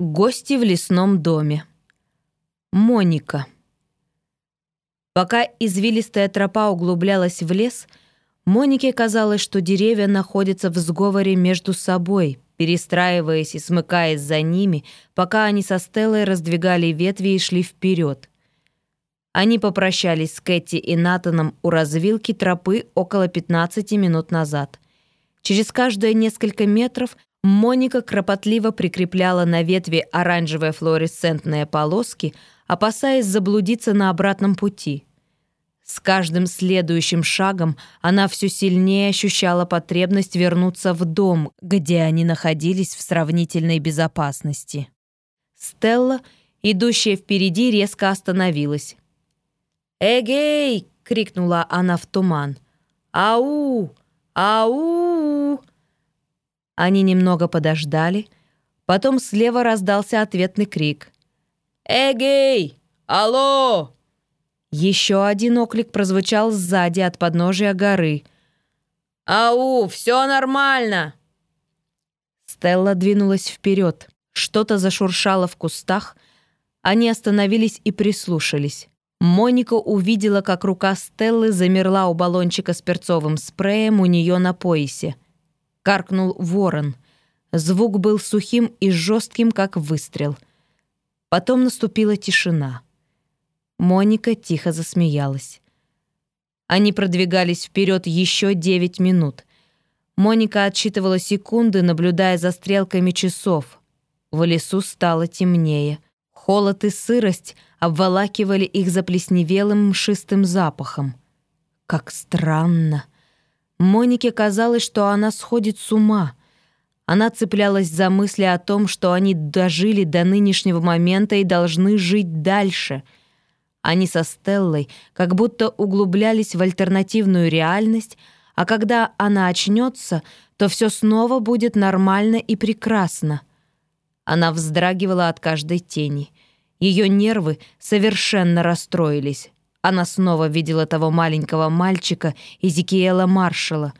Гости в лесном доме. Моника. Пока извилистая тропа углублялась в лес, Монике казалось, что деревья находятся в сговоре между собой, перестраиваясь и смыкаясь за ними, пока они со Стеллой раздвигали ветви и шли вперед. Они попрощались с Кэти и Натаном у развилки тропы около 15 минут назад. Через каждые несколько метров Моника кропотливо прикрепляла на ветви оранжевые флуоресцентные полоски, опасаясь заблудиться на обратном пути. С каждым следующим шагом она все сильнее ощущала потребность вернуться в дом, где они находились в сравнительной безопасности. Стелла, идущая впереди, резко остановилась. «Эгей!» — крикнула она в туман. «Ау! Ау!» Они немного подождали. Потом слева раздался ответный крик. «Эгей! Алло!» Еще один оклик прозвучал сзади от подножия горы. «Ау, все нормально!» Стелла двинулась вперед. Что-то зашуршало в кустах. Они остановились и прислушались. Моника увидела, как рука Стеллы замерла у баллончика с перцовым спреем у нее на поясе. Каркнул ворон. Звук был сухим и жестким, как выстрел. Потом наступила тишина. Моника тихо засмеялась. Они продвигались вперед еще девять минут. Моника отсчитывала секунды, наблюдая за стрелками часов. В лесу стало темнее. Холод и сырость обволакивали их заплесневелым мшистым запахом. Как странно. Монике казалось, что она сходит с ума. Она цеплялась за мысли о том, что они дожили до нынешнего момента и должны жить дальше. Они со Стеллой как будто углублялись в альтернативную реальность, а когда она очнется, то все снова будет нормально и прекрасно. Она вздрагивала от каждой тени. Ее нервы совершенно расстроились. Она снова видела того маленького мальчика Изикиэла Маршала.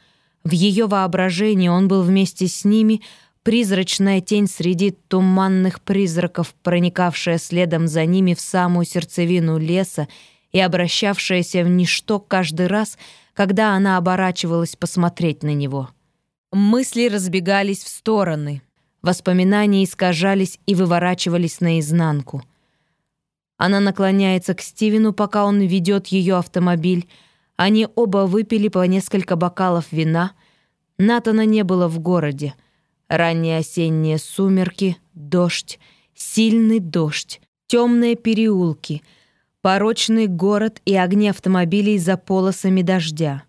В ее воображении он был вместе с ними призрачная тень среди туманных призраков, проникавшая следом за ними в самую сердцевину леса и обращавшаяся в ничто каждый раз, когда она оборачивалась посмотреть на него. Мысли разбегались в стороны, воспоминания искажались и выворачивались наизнанку — она наклоняется к Стивену, пока он ведет ее автомобиль. Они оба выпили по несколько бокалов вина. Натана не было в городе. Ранние осенние сумерки, дождь, сильный дождь, темные переулки, порочный город и огни автомобилей за полосами дождя.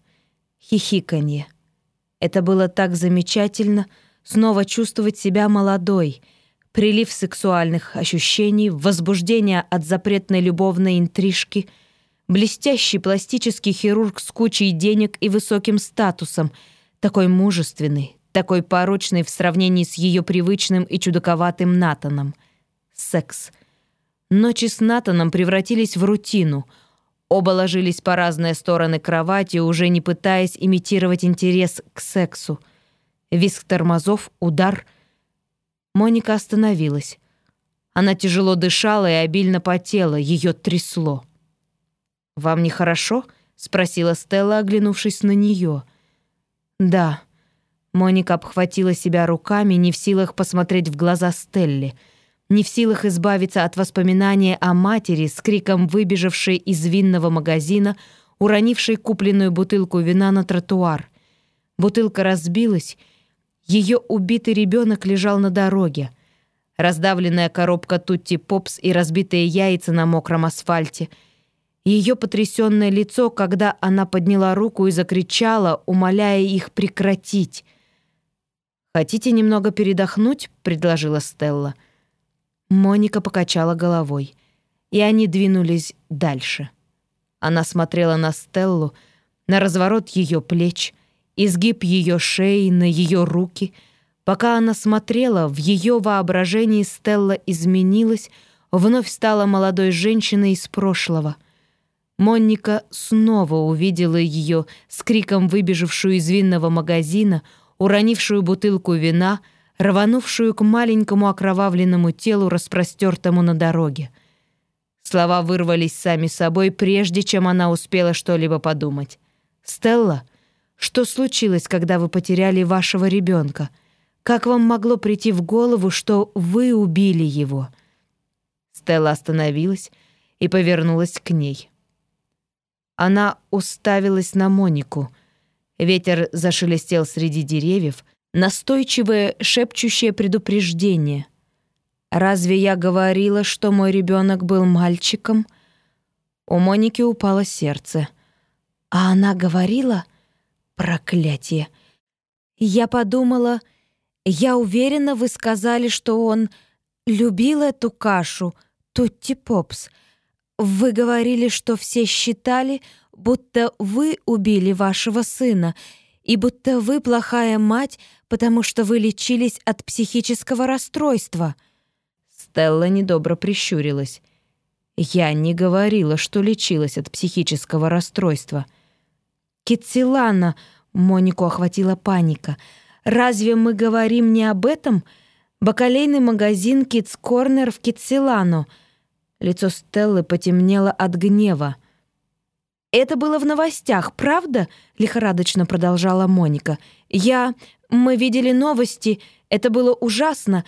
Хихиканье. Это было так замечательно, снова чувствовать себя молодой — прилив сексуальных ощущений, возбуждение от запретной любовной интрижки, блестящий пластический хирург с кучей денег и высоким статусом, такой мужественный, такой порочный в сравнении с ее привычным и чудаковатым Натаном. Секс. Ночи с Натаном превратились в рутину. Оба ложились по разные стороны кровати, уже не пытаясь имитировать интерес к сексу. Виск тормозов, удар — Моника остановилась. Она тяжело дышала и обильно потела, ее трясло. «Вам нехорошо?» — спросила Стелла, оглянувшись на нее. «Да». Моника обхватила себя руками, не в силах посмотреть в глаза Стелли, не в силах избавиться от воспоминания о матери с криком выбежавшей из винного магазина, уронившей купленную бутылку вина на тротуар. Бутылка разбилась, ее убитый ребенок лежал на дороге. Раздавленная коробка Тутти Попс и разбитые яйца на мокром асфальте. Ее потрясенное лицо, когда она подняла руку и закричала, умоляя их прекратить. «Хотите немного передохнуть?» — предложила Стелла. Моника покачала головой, и они двинулись дальше. Она смотрела на Стеллу, на разворот ее плеч — изгиб ее шеи на ее руки. Пока она смотрела, в ее воображении Стелла изменилась, вновь стала молодой женщиной из прошлого. Монника снова увидела ее с криком выбежавшую из винного магазина, уронившую бутылку вина, рванувшую к маленькому окровавленному телу, распростертому на дороге. Слова вырвались сами собой, прежде чем она успела что-либо подумать. «Стелла, что случилось, когда вы потеряли вашего ребенка? Как вам могло прийти в голову, что вы убили его?» Стелла остановилась и повернулась к ней. Она уставилась на Монику. Ветер зашелестел среди деревьев, настойчивое шепчущее предупреждение. «Разве я говорила, что мой ребенок был мальчиком?» У Моники упало сердце. А она говорила... Проклятие! Я подумала... Я уверена, вы сказали, что он любил эту кашу, тутти-попс. Вы говорили, что все считали, будто вы убили вашего сына, и будто вы плохая мать, потому что вы лечились от психического расстройства». Стелла недобро прищурилась. «Я не говорила, что лечилась от психического расстройства». «Китсилана!» — Монику охватила паника. «Разве мы говорим не об этом? Бакалейный магазин «Китс Корнер» в Китсилано». Лицо Стеллы потемнело от гнева. «Это было в новостях, правда?» — лихорадочно продолжала Моника. «Я... Мы видели новости. Это было ужасно.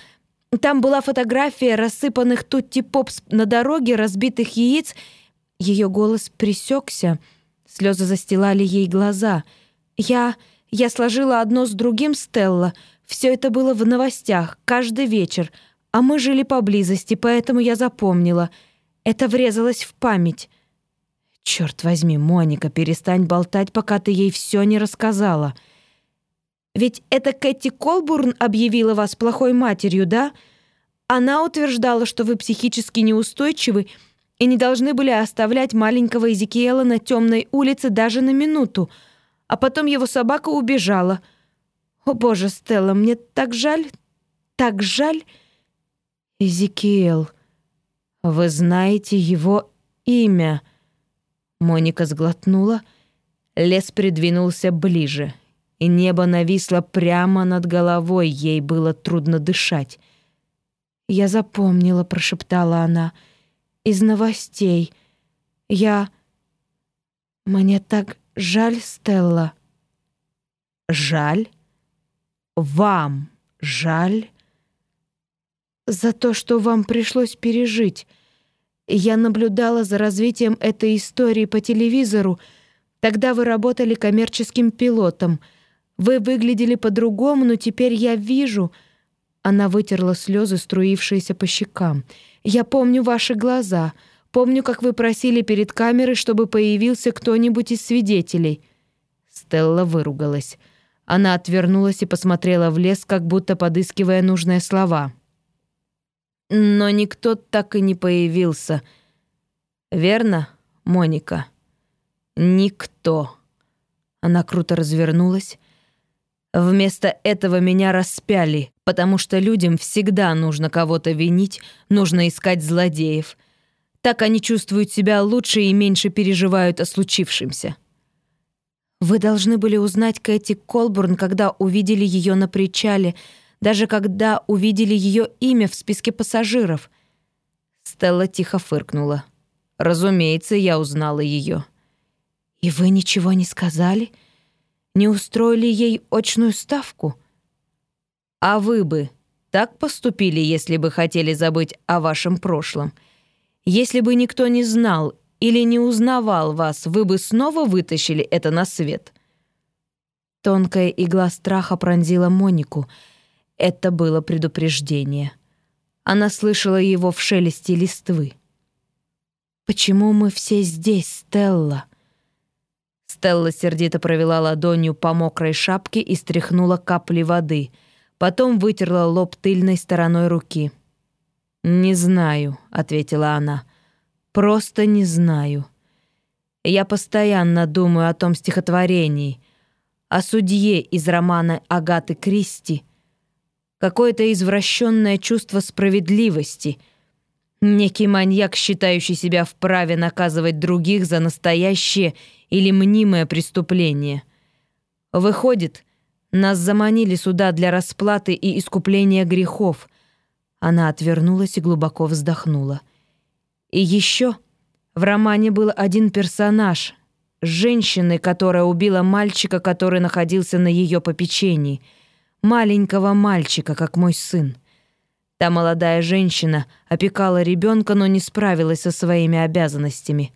Там была фотография рассыпанных тутти-попс на дороге, разбитых яиц. Ее голос пресекся. Слезы застилали ей глаза. Я... Я сложила одно с другим, Стелла. Все это было в новостях, каждый вечер. А мы жили поблизости, поэтому я запомнила. Это врезалось в память. Черт возьми, Моника, перестань болтать, пока ты ей все не рассказала. Ведь это Кэти Колбурн объявила вас плохой матерью, да? Она утверждала, что вы психически неустойчивы и не должны были оставлять маленького Эзекиэла на темной улице даже на минуту, а потом его собака убежала. О боже, Стелла, мне так жаль, так жаль. Эзекиэл, вы знаете его имя — Моника сглотнула. Лес придвинулся ближе, и небо нависло прямо над головой, ей было трудно дышать. «Я запомнила», — прошептала она, — «из новостей. Я... Мне так жаль, Стелла». «Жаль? Вам жаль?» «За то, что вам пришлось пережить». Я наблюдала за развитием этой истории по телевизору. Тогда вы работали коммерческим пилотом. Вы выглядели по-другому, но теперь я вижу...» Она вытерла слезы, струившиеся по щекам. «Я помню ваши глаза. Помню, как вы просили перед камерой, чтобы появился кто-нибудь из свидетелей». Стелла выругалась. Она отвернулась и посмотрела в лес, как будто подыскивая нужные слова. Но никто так и не появился. Верно, Моника? Никто. Она круто развернулась. Вместо этого меня распяли, потому что людям всегда нужно кого-то винить, нужно искать злодеев. Так они чувствуют себя лучше и меньше переживают о случившемся. Вы должны были узнать Кэти Колбурн, когда увидели ее на причале — даже когда увидели ее имя в списке пассажиров. Стелла тихо фыркнула. Разумеется, я узнала ее. «И вы ничего не сказали? Не устроили ей очную ставку?» «А вы бы так поступили, если бы хотели забыть о вашем прошлом? Если бы никто не знал или не узнавал вас, вы бы снова вытащили это на свет?» Тонкая игла страха пронзила Монику — это было предупреждение. Она слышала его в шелесте листвы. «Почему мы все здесь, Стелла?» Стелла сердито провела ладонью по мокрой шапке и стряхнула капли воды. Потом вытерла лоб тыльной стороной руки. «Не знаю», — ответила она. «Просто не знаю. Я постоянно думаю о том стихотворении, о судье из романа Агаты Кристи, какое-то извращенное чувство справедливости, некий маньяк, считающий себя вправе наказывать других за настоящее или мнимое преступление. Выходит, Нас заманили сюда для расплаты и искупления грехов». Она отвернулась и глубоко вздохнула. «И еще в романе был один персонаж — женщины, которая убила мальчика, который находился на ее попечении. Маленького мальчика, как мой сын. Та молодая женщина опекала ребенка, но не справилась со своими обязанностями.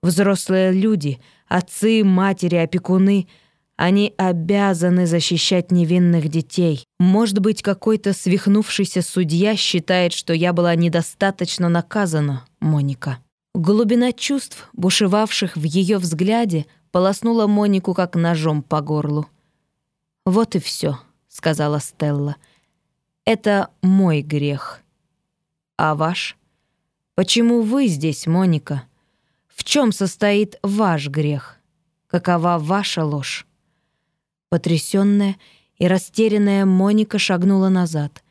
Взрослые люди, отцы, матери, опекуны — они обязаны защищать невинных детей. Может быть, какой-то свихнувшийся судья считает, что я была недостаточно наказана, Моника. Глубина чувств, бушевавших в ее взгляде, полоснула Монику как ножом по горлу. «Вот и все», — сказала Стелла. «Это мой грех. А ваш? Почему вы здесь, Моника? В чем состоит ваш грех? Какова ваша ложь?» Потрясённая и растерянная Моника шагнула назад.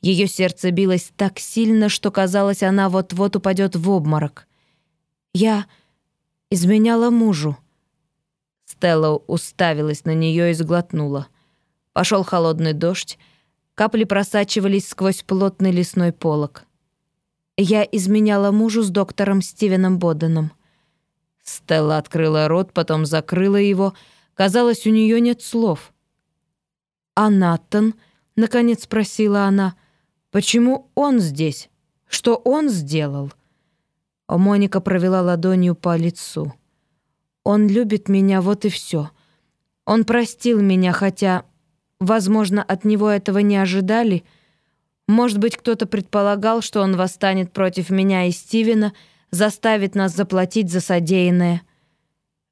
Ее сердце билось так сильно, что казалось, она вот-вот упадет в обморок. «Я изменяла мужу». Стелла уставилась на нее и сглотнула. Пошел холодный дождь, капли просачивались сквозь плотный лесной полог. Я изменяла мужу с доктором Стивеном Боденом. Стелла открыла рот, потом закрыла его — Казалось, у нее нет слов. «А Наттон?» — наконец спросила она. «Почему он здесь? Что он сделал?» Моника провела ладонью по лицу. «Он любит меня, вот и все. Он простил меня, хотя, возможно, от него этого не ожидали. Может быть, кто-то предполагал, что он восстанет против меня и Стивена, заставит нас заплатить за содеянное.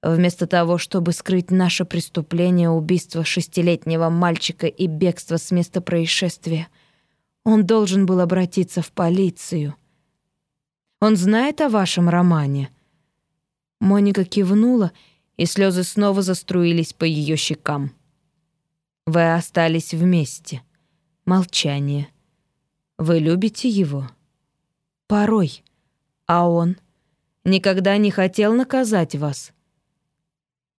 Вместо того, чтобы скрыть наше преступление, убийство шестилетнего мальчика и бегство с места происшествия, он должен был обратиться в полицию. Он знает о вашем романе?» Моника кивнула, и слезы снова заструились по ее щекам. «Вы остались вместе. Молчание. Вы любите его?» «Порой. А он?» «Никогда не хотел наказать вас?»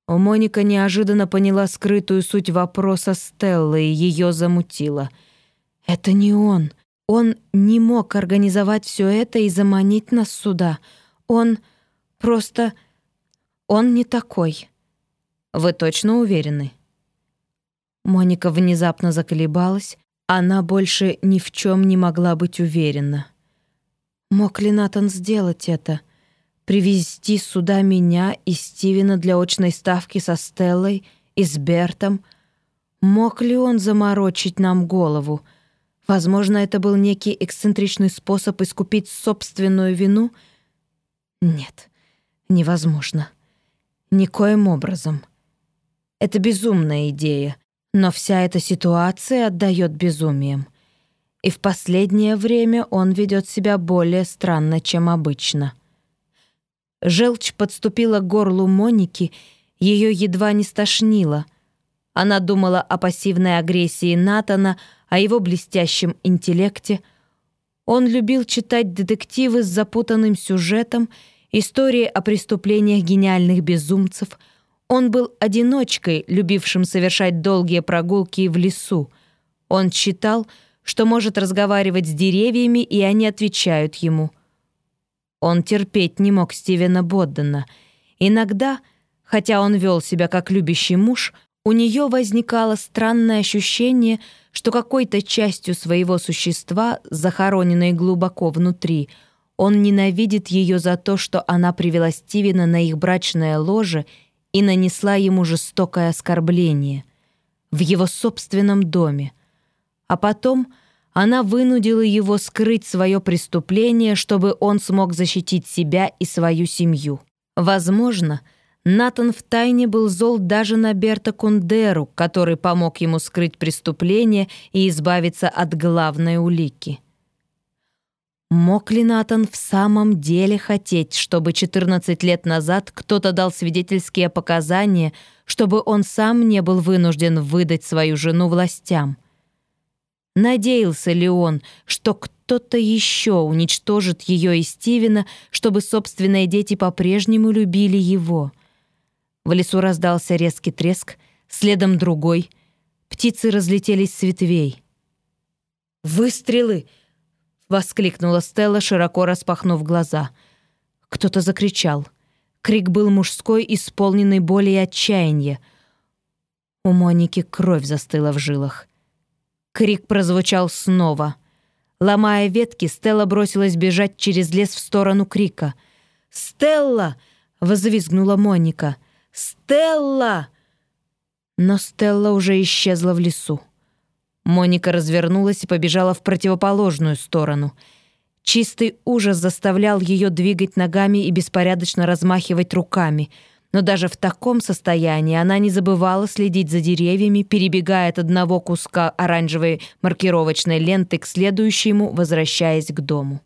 Моника неожиданно поняла скрытую суть вопроса Стеллы и ее замутила. «Это не он. Он не мог организовать все это и заманить нас сюда. Он просто... Он не такой». «Вы точно уверены?» Моника внезапно заколебалась. Она больше ни в чем не могла быть уверена. Мог ли Натан сделать это? Привезти сюда меня и Стивена для очной ставки со Стеллой и с Бертом? Мог ли он заморочить нам голову? Возможно, это был некий эксцентричный способ искупить собственную вину? Нет, невозможно. Никоим образом. Это безумная идея, но вся эта ситуация отдает безумием. И в последнее время он ведет себя более странно, чем обычно. Желчь подступила к горлу Моники, ее едва не стошнило. Она думала о пассивной агрессии Натана, о его блестящем интеллекте. Он любил читать детективы с запутанным сюжетом, истории о преступлениях гениальных безумцев. Он был одиночкой, любившим совершать долгие прогулки в лесу. Он считал, что может разговаривать с деревьями, и они отвечают ему. Он терпеть не мог Стивена Боддена. Иногда, хотя он вел себя как любящий муж, у нее возникало странное ощущение, что какой-то частью своего существа, захороненной глубоко внутри, он ненавидит ее за то, что она привела Стивена на их брачное ложе и нанесла ему жестокое оскорбление в его собственном доме. А потом она вынудила его скрыть свое преступление, чтобы он смог защитить себя и свою семью. Возможно, Натан втайне был зол даже на Берта Кундеру, который помог ему скрыть преступление и избавиться от главной улики. Мог ли Натан в самом деле хотеть, чтобы 14 лет назад кто-то дал свидетельские показания, чтобы он сам не был вынужден выдать свою жену властям? Надеялся ли он, что кто-то еще уничтожит ее и Стивена, чтобы собственные дети по-прежнему любили его? В лесу раздался резкий треск, следом другой. Птицы разлетелись с ветвей. «Выстрелы!» — воскликнула Стелла, широко распахнув глаза. Кто-то закричал. Крик был мужской, исполненный боли и отчаяния. У Моники кровь застыла в жилах. Крик прозвучал снова. Ломая ветки, Стелла бросилась бежать через лес в сторону крика. «Стелла!» — возвизгнула Моника. «Стелла!» Но Стелла уже исчезла в лесу. Моника развернулась и побежала в противоположную сторону. Чистый ужас заставлял ее двигать ногами и беспорядочно размахивать руками — но даже в таком состоянии она не забывала следить за деревьями, перебегая от одного куска оранжевой маркировочной ленты к следующему, возвращаясь к дому.